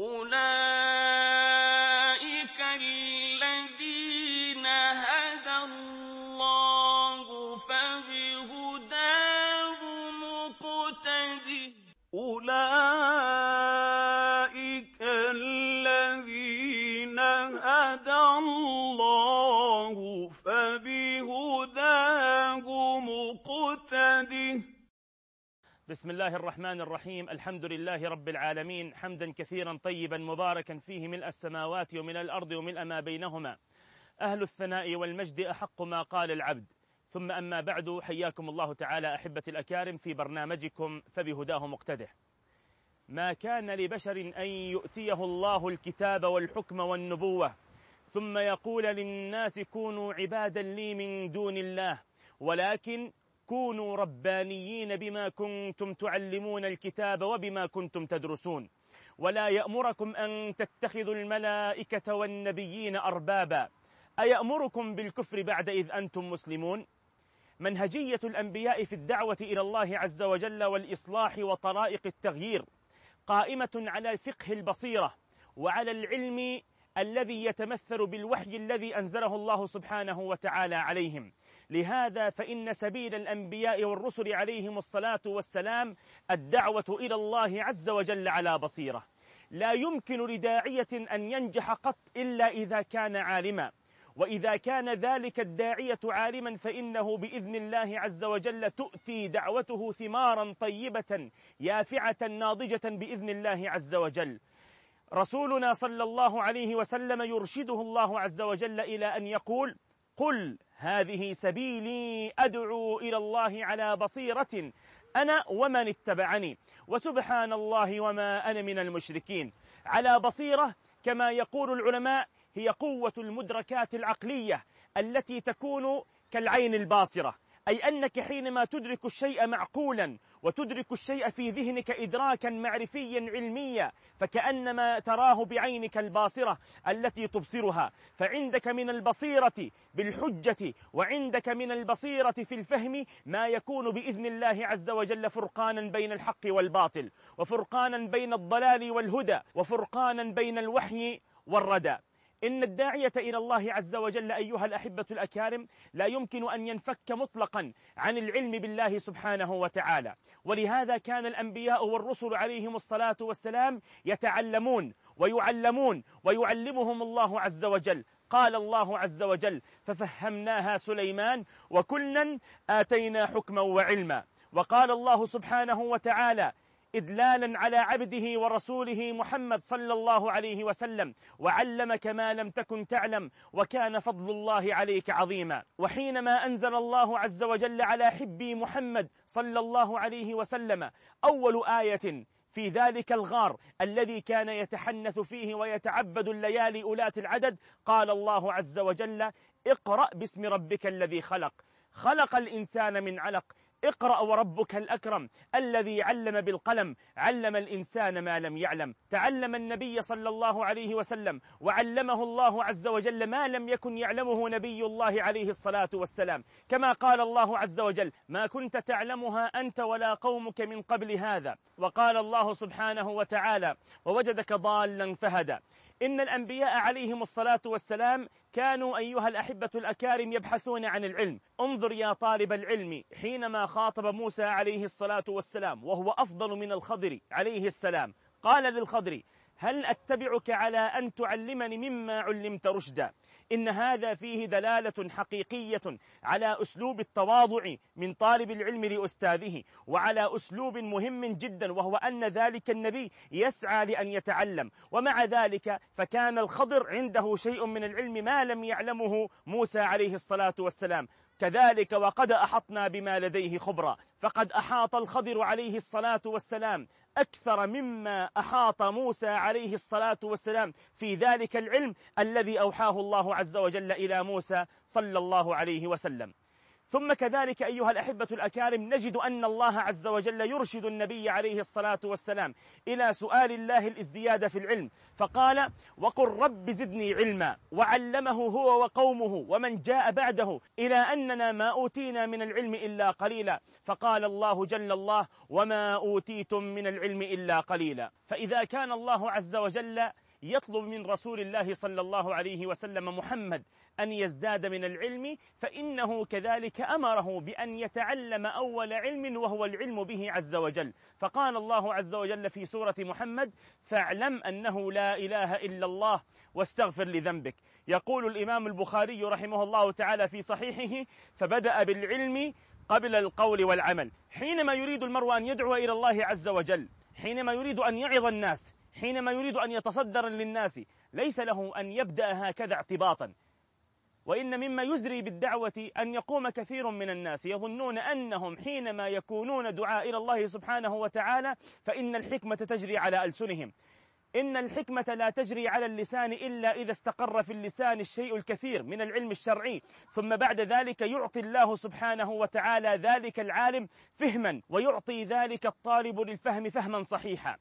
أُولَٰئِكَ بسم الله الرحمن الرحيم الحمد لله رب العالمين حمدا كثيرا طيبا مباركا فيه ملء السماوات وملء الأرض وملء ما بينهما أهل الثناء والمجد أحق ما قال العبد ثم أما بعد حياكم الله تعالى أحبة الأكارم في برنامجكم فبهداه مقتده ما كان لبشر أن يؤتيه الله الكتاب والحكم والنبوة ثم يقول للناس كونوا عبادا لي من دون الله ولكن كونوا ربانيين بما كنتم تعلمون الكتاب وبما كنتم تدرسون. ولا يأمركم أن تتخذوا الملائكة والنبيين أربابا. أيأمركم بالكفر بعد إذ أنتم مسلمون؟ منهجية الأنبياء في الدعوة إلى الله عز وجل والإصلاح وطرائق التغيير قائمة على فقه البصيرة وعلى العلم الذي يتمثل بالوحي الذي أنزله الله سبحانه وتعالى عليهم. لهذا فإن سبيل الأنبياء والرسل عليهم الصلاة والسلام الدعوة إلى الله عز وجل على بصيرة. لا يمكن لداعية أن ينجح قط إلا إذا كان عالما. وإذا كان ذلك الداعية عالما فإنه بإذن الله عز وجل تؤتي دعوته ثمارا طيبة يافعة ناضجة بإذن الله عز وجل. رسولنا صلى الله عليه وسلم يرشده الله عز وجل إلى أن يقول قل هذه سبيلي أدعو إلى الله على بصيرة. أنا ومن اتبعني؟ وسبحان الله وما أنا من المشركين. على بصيرة كما يقول العلماء هي قوة المدركات العقلية التي تكون كالعين الباصرة. أي أنك حينما تدرك الشيء معقولا وتدرك الشيء في ذهنك إدراكا معرفيا علميا فكأنما تراه بعينك الباصرة التي تبصرها. فعندك من البصيرة بالحجة وعندك من البصيرة في الفهم ما يكون بإذن الله عز وجل فرقانا بين الحق والباطل وفرقانا بين الضلال والهدى وفرقانا بين الوحي والردى. إن الداعية إلى الله عز وجل أيها الأحبة الأكارم لا يمكن أن ينفك مطلقا عن العلم بالله سبحانه وتعالى. ولهذا كان الأنبياء والرسل عليهم الصلاة والسلام يتعلمون ويعلمون ويعلمهم الله عز وجل. قال الله عز وجل ففهمناها سليمان وكلا آتينا حكما وعلما وقال الله سبحانه وتعالى إدلالا على عبده ورسوله محمد صلى الله عليه وسلم وعلمك ما لم تكن تعلم وكان فضل الله عليك عظيما. وحينما أنزل الله عز وجل على حبي محمد صلى الله عليه وسلم أول آية في ذلك الغار الذي كان يتحنث فيه ويتعبد الليالي أولات العدد قال الله عز وجل اقرأ باسم ربك الذي خلق. خلق الإنسان من علق. اقرأ وربك الأكرم الذي علم بالقلم علم الإنسان ما لم يعلم. تعلم النبي صلى الله عليه وسلم وعلمه الله عز وجل ما لم يكن يعلمه نبي الله عليه الصلاة والسلام. كما قال الله عز وجل ما كنت تعلمها أنت ولا قومك من قبل هذا. وقال الله سبحانه وتعالى ووجدك ضالا فهدى. إن الأنبياء عليهم الصلاة والسلام كانوا أيها الأحبة الأكارم يبحثون عن العلم. انظر يا طالب العلم حينما خاطب موسى عليه الصلاة والسلام وهو أفضل من الخضر عليه السلام قال للخضر هل أتبعك على أن تعلمني مما علمت رشدا؟ إن هذا فيه دلالة حقيقية على أسلوب التواضع من طالب العلم لأستاذه وعلى أسلوب مهم جدا وهو أن ذلك النبي يسعى لأن يتعلم. ومع ذلك فكان الخضر عنده شيء من العلم ما لم يعلمه موسى عليه الصلاة والسلام. كذلك وقد أحطنا بما لديه خبرا. فقد أحاط الخضر عليه الصلاة والسلام. أكثر مما أحاط موسى عليه الصلاة والسلام في ذلك العلم الذي أوحاه الله عز وجل إلى موسى صلى الله عليه وسلم. ثم كذلك أيها الأحبة الأكارم نجد أن الله عز وجل يرشد النبي عليه الصلاة والسلام إلى سؤال الله الازدياد في العلم فقال وقل رب زدني علما وعلمه هو وقومه ومن جاء بعده إلى أننا ما أوتينا من العلم إلا قليلا فقال الله جل الله وما أوتيتم من العلم إلا قليلا فإذا كان الله عز وجل يطلب من رسول الله صلى الله عليه وسلم محمد أن يزداد من العلم فإنه كذلك أمره بأن يتعلم أول علم وهو العلم به عز وجل. فقال الله عز وجل في سورة محمد فاعلم أنه لا إله إلا الله واستغفر لذنبك. يقول الإمام البخاري رحمه الله تعالى في صحيحه فبدأ بالعلم قبل القول والعمل. حينما يريد المرء أن يدعو إلى الله عز وجل حينما يريد أن يعظ الناس حينما يريد أن يتصدر للناس ليس له أن يبدأ هكذا اعتباطا. وإن مما يزري بالدعوة أن يقوم كثير من الناس يظنون أنهم حينما يكونون دعاء إلى الله سبحانه وتعالى فإن الحكمة تجري على ألسنهم. إن الحكمة لا تجري على اللسان إلا إذا استقر في اللسان الشيء الكثير من العلم الشرعي. ثم بعد ذلك يعطي الله سبحانه وتعالى ذلك العالم فهما ويعطي ذلك الطالب للفهم فهما صحيحا.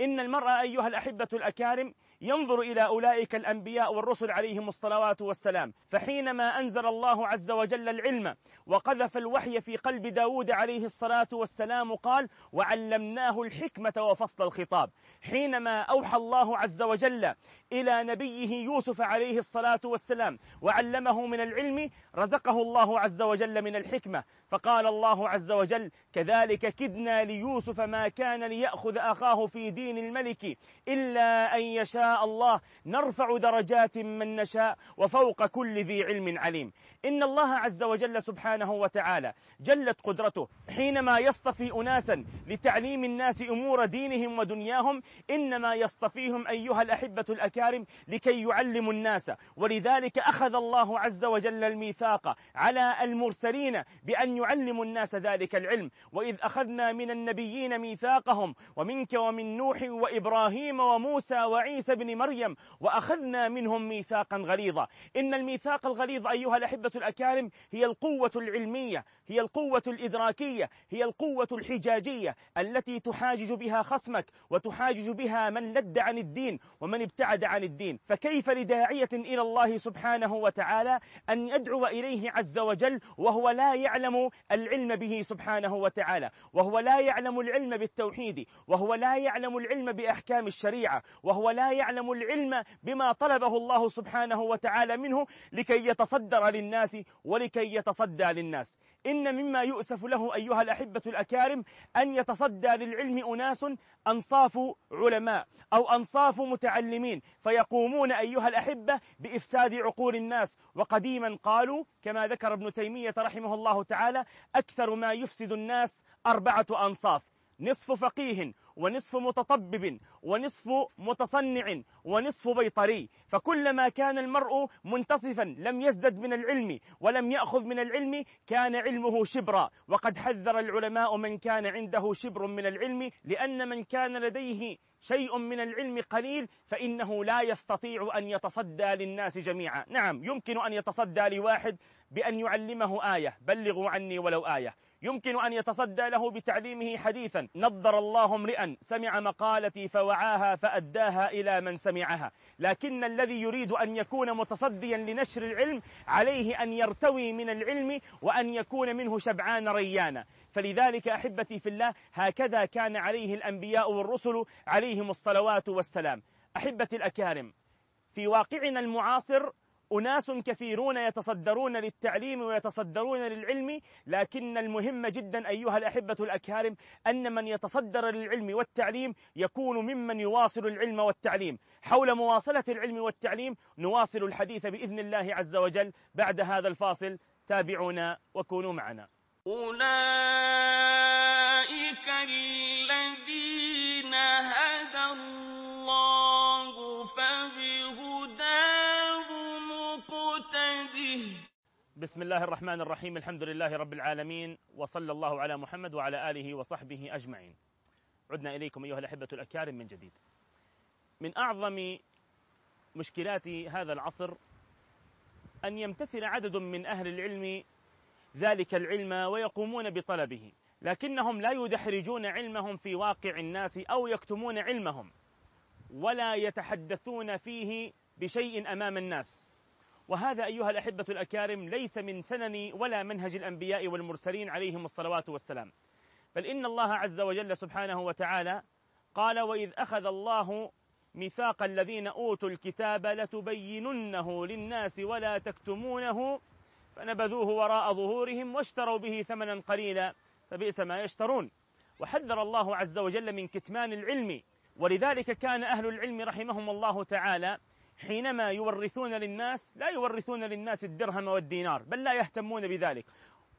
إن المرأة أيها الأحبة الأكارم ينظر إلى أولئك الأنبياء والرسل عليهم الصلوات والسلام فحينما أنزل الله عز وجل العلم وقذف الوحي في قلب داود عليه الصلاة والسلام قال وعلمناه الحكمة وفصل الخطاب حينما أوحى الله عز وجل إلى نبيه يوسف عليه الصلاة والسلام وعلمه من العلم رزقه الله عز وجل من الحكمة. فقال الله عز وجل كذلك كدنا ليوسف ما كان ليأخذ أخاه في دين الملك إلا أن يشاء الله. نرفع درجات من نشاء وفوق كل ذي علم عليم. إن الله عز وجل سبحانه وتعالى جلت قدرته حينما يصطفي أناسا لتعليم الناس أمور دينهم ودنياهم إنما يصطفيهم أيها الأحبة الأكارم لكي يعلموا الناس. ولذلك أخذ الله عز وجل الميثاق على المرسلين بأن يعلموا الناس ذلك العلم. وإذ أخذنا من النبيين ميثاقهم ومنك ومن نوح وإبراهيم وموسى وعيسى بن مريم وأخذنا منهم ميثاقا غليظا. إن الميثاق الغليظ أيها الأحبة الأكارم هي القوة العلمية هي القوة الإدراكية هي القوة الحجاجية التي تحاجج بها خصمك وتحاجج بها من لد عن الدين ومن ابتعد عن الدين. فكيف لداعية إلى الله سبحانه وتعالى أن يدعو إليه عز وجل وهو لا يعلم العلم به سبحانه وتعالى. وهو لا يعلم العلم بالتوحيد وهو لا يعلم العلم بأحكام الشريعة وهو لا يعلم العلم بما طلبه الله سبحانه وتعالى منه لكي يتصدر للناس ولكي يتصدى للناس. إن مما يؤسف له أيها الأحبة الأكارم أن يتصدى للعلم أناس أنصاف علماء أو أنصاف متعلمين فيقومون أيها الأحبة بإفساد عقول الناس. وقديما قالوا كما ذكر ابن تيمية رحمه الله تعالى أكثر ما يفسد الناس أربعة أنصاف. نصف فقيه ونصف متطبب ونصف متصنع ونصف بيطري. فكلما كان المرء منتصفا لم يزدد من العلم ولم يأخذ من العلم كان علمه شبرا. وقد حذر العلماء من كان عنده شبر من العلم لأن من كان لديه شيء من العلم قليل فإنه لا يستطيع أن يتصدى للناس جميعا. نعم يمكن أن يتصدى لواحد بأن يعلمه آية بلغوا عني ولو آية. يمكن أن يتصدى له بتعليمه حديثا نضر الله امرئا سمع مقالتي فوعاها فأداها إلى من سمعها. لكن الذي يريد أن يكون متصديا لنشر العلم عليه أن يرتوي من العلم وأن يكون منه شبعان ريانا. فلذلك أحبتي في الله هكذا كان عليه الأنبياء والرسل عليهم الصلوات والسلام. أحبتي الأكارم في واقعنا المعاصر أناس كثيرون يتصدرون للتعليم ويتصدرون للعلم لكن المهم جدا أيها الأحبة الأكارم أن من يتصدر للعلم والتعليم يكون ممن يواصل العلم والتعليم. حول مواصلة العلم والتعليم نواصل الحديث بإذن الله عز وجل. بعد هذا الفاصل تابعونا وكونوا معنا. أولئك الذين هدى الله فبهداه مقتده. بسم الله الرحمن الرحيم الحمد لله رب العالمين وصلى الله على محمد وعلى آله وصحبه أجمعين. عدنا إليكم أيها الأحبة الأكارم من جديد. من أعظم مشكلات هذا العصر أن يمتثل عدد من أهل العلم ذلك العلم ويقومون بطلبه. لكنهم لا يدحرجون علمهم في واقع الناس أو يكتمون علمهم ولا يتحدثون فيه بشيء أمام الناس. وهذا أيها الأحبة الأكارم ليس من سنن ولا منهج الأنبياء والمرسلين عليهم الصلوات والسلام. بل إن الله عز وجل سبحانه وتعالى قال وإذ أخذ الله ميثاق الذين أوتوا الكتاب لتبيننه للناس ولا تكتمونه فنبذوه وراء ظهورهم واشتروا به ثمنا قليلا فبئس ما يشترون. وحذر الله عز وجل من كتمان العلم. ولذلك كان أهل العلم رحمهم الله تعالى حينما يورثون للناس لا يورثون للناس الدرهم والدينار بل لا يهتمون بذلك.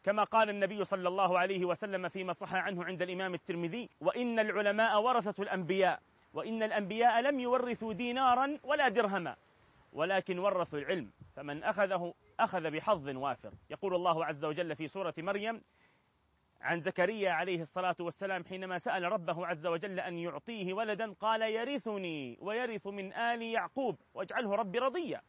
كما قال النبي صلى الله عليه وسلم فيما صح عنه عند الإمام الترمذي وإن العلماء ورثة الأنبياء وإن الأنبياء لم يورثوا دينارا ولا درهما ولكن ورثوا العلم فمن أخذه أخذ بحظ وافر. يقول الله عز وجل في سورة مريم عن زكريا عليه الصلاة والسلام حينما سأل ربه عز وجل أن يعطيه ولدا قال يرثني ويرث من آل يعقوب واجعله ربي رضيا.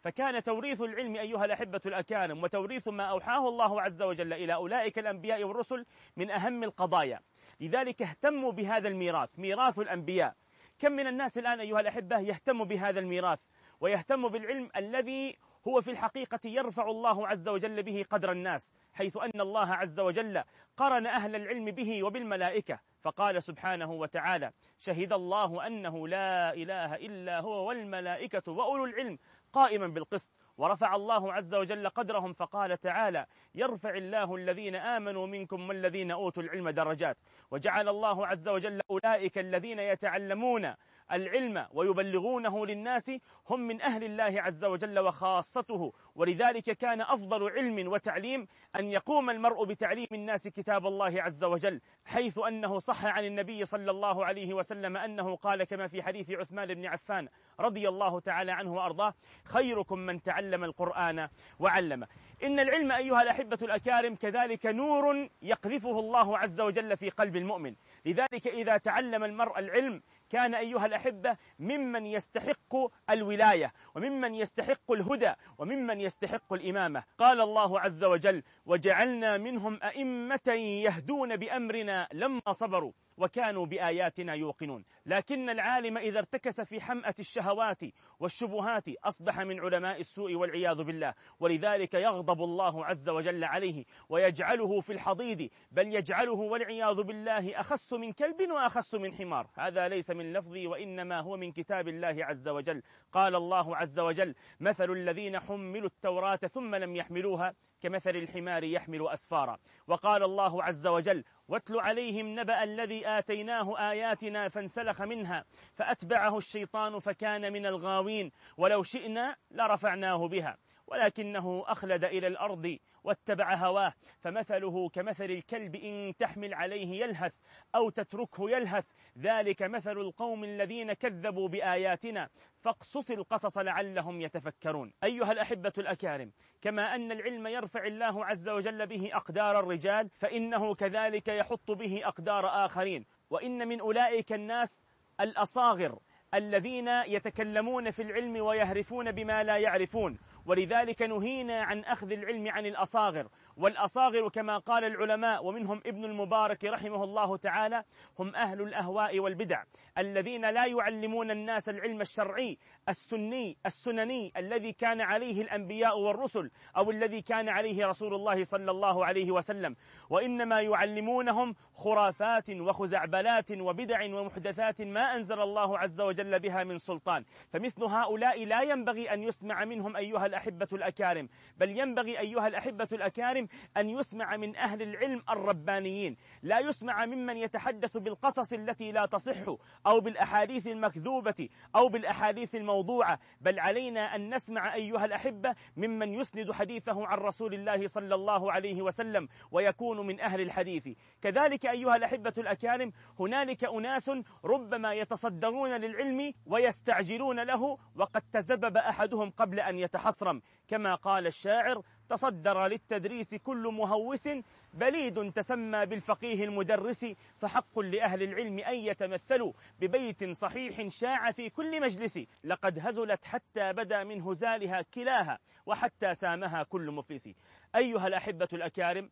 فكان توريث العلم أيها الأحبة الأكارم وتوريث ما أوحاه الله عز وجل إلى أولئك الأنبياء والرسل من أهم القضايا. لذلك اهتموا بهذا الميراث ميراث الأنبياء. كم من الناس الآن أيها الأحبة يهتم بهذا الميراث ويهتم بالعلم الذي هو في الحقيقة يرفع الله عز وجل به قدر الناس حيث أن الله عز وجل قرن أهل العلم به وبالملائكة. فقال سبحانه وتعالى شهد الله أنه لا إله إلا هو والملائكة وأولو العلم قائما بالقسط ورفع الله عز وجل قدرهم. فقال تعالى يرفع الله الذين آمنوا منكم والذين أوتوا العلم درجات وجعل الله عز وجل أولئك الذين يتعلمون العلم ويبلغونه للناس هم من أهل الله عز وجل وخاصته. ولذلك كان أفضل علم وتعليم أن يقوم المرء بتعليم الناس كتاب الله عز وجل حيث أنه صح عن النبي صلى الله عليه وسلم أنه قال كما في حديث عثمان بن عفان رضي الله تعالى عنه وأرضاه خيركم من تعلم القرآن وعلمه. إن العلم أيها الأحبة الأكارم كذلك نور يقذفه الله عز وجل في قلب المؤمن. لذلك إذا تعلم المرء العلم كان أيها الأحبة ممن يستحق الولاية وممن يستحق الهدى وممن يستحق الإمامة. قال الله عز وجل وجعلنا منهم أئمة يهدون بأمرنا لما صبروا. وكانوا بآياتنا يوقنون. لكن العالم إذا ارتكس في حمأة الشهوات والشبهات أصبح من علماء السوء والعياذ بالله. ولذلك يغضب الله عز وجل عليه ويجعله في الحضيض بل يجعله والعياذ بالله أخس من كلب وأخس من حمار. هذا ليس من لفظي وإنما هو من كتاب الله عز وجل. قال الله عز وجل مثل الذين حملوا التوراة ثم لم يحملوها كمثل الحمار يحمل أسفارا. وقال الله عز وجل واتل عليهم نبأ الذي آتيناه آياتنا فانسلخ منها فأتبعه الشيطان فكان من الغاوين ولو شئنا لرفعناه بها. ولكنه أخلد إلى الأرض واتبع هواه فمثله كمثل الكلب إن تحمل عليه يلهث أو تتركه يلهث ذلك مثل القوم الذين كذبوا بآياتنا فاقصص القصص لعلهم يتفكرون. أيها الأحبة الأكارم كما أن العلم يرفع الله عز وجل به أقدار الرجال فإنه كذلك يحط به أقدار آخرين. وإن من أولئك الناس الأصاغر الذين يتكلمون في العلم ويهرفون بما لا يعرفون. ولذلك نهينا عن أخذ العلم عن الأصاغر. والأصاغر كما قال العلماء ومنهم ابن المبارك رحمه الله تعالى هم أهل الأهواء والبدع الذين لا يعلمون الناس العلم الشرعي السني السنني الذي كان عليه الأنبياء والرسل أو الذي كان عليه رسول الله صلى الله عليه وسلم. وإنما يعلمونهم خرافات وخزعبلات وبدع ومحدثات ما أنزل الله عز وجل بها من سلطان. فمثل هؤلاء لا ينبغي أن يسمع منهم أيها الأحبة الأكارم. بل ينبغي أيها الأحبة الأكارم أن يسمع من أهل العلم الربانيين. لا يسمع ممن يتحدث بالقصص التي لا تصح أو بالأحاديث المكذوبة أو بالأحاديث الموضوعة. بل علينا أن نسمع أيها الأحبة ممن يسند حديثه عن رسول الله صلى الله عليه وسلم ويكون من أهل الحديث. كذلك أيها الأحبة الأكارم هنالك أناس ربما يتصدرون للعلم ويستعجلون له وقد تزبب أحدهم قبل أن يتحصرم كما قال الشاعر تصدر للتدريس كل مهوس بليد تسمى بالفقيه المدرس فحق لأهل العلم أن يتمثلوا ببيت صحيح شاع في كل مجلس. لقد هزلت حتى بدا من هزالها كلاها وحتى سامها كل مفلس. أيها الأحبة الأكارم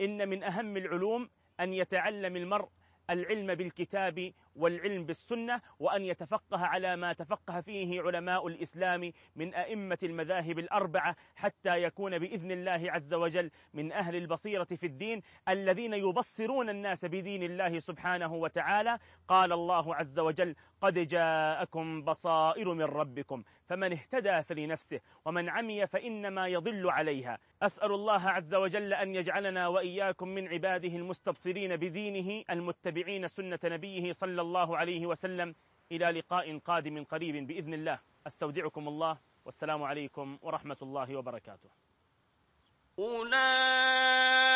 إن من أهم العلوم أن يتعلم المرء العلم بالكتاب والعلم بالسنة وأن يتفقه على ما تفقه فيه علماء الإسلام من أئمة المذاهب الأربعة حتى يكون بإذن الله عز وجل من أهل البصيرة في الدين الذين يبصرون الناس بدين الله سبحانه وتعالى. قال الله عز وجل قد جاءكم بصائر من ربكم فمن اهتدى فلنفسه ومن عمي فإنما يضل عليها. أسأل الله عز وجل أن يجعلنا وإياكم من عباده المستبصرين بدينه المتبعين سنة نبيه صلى الله عليه وسلم إلى لقاء قادم قريب بإذن الله أستودعكم الله والسلام عليكم ورحمة الله وبركاته أولئك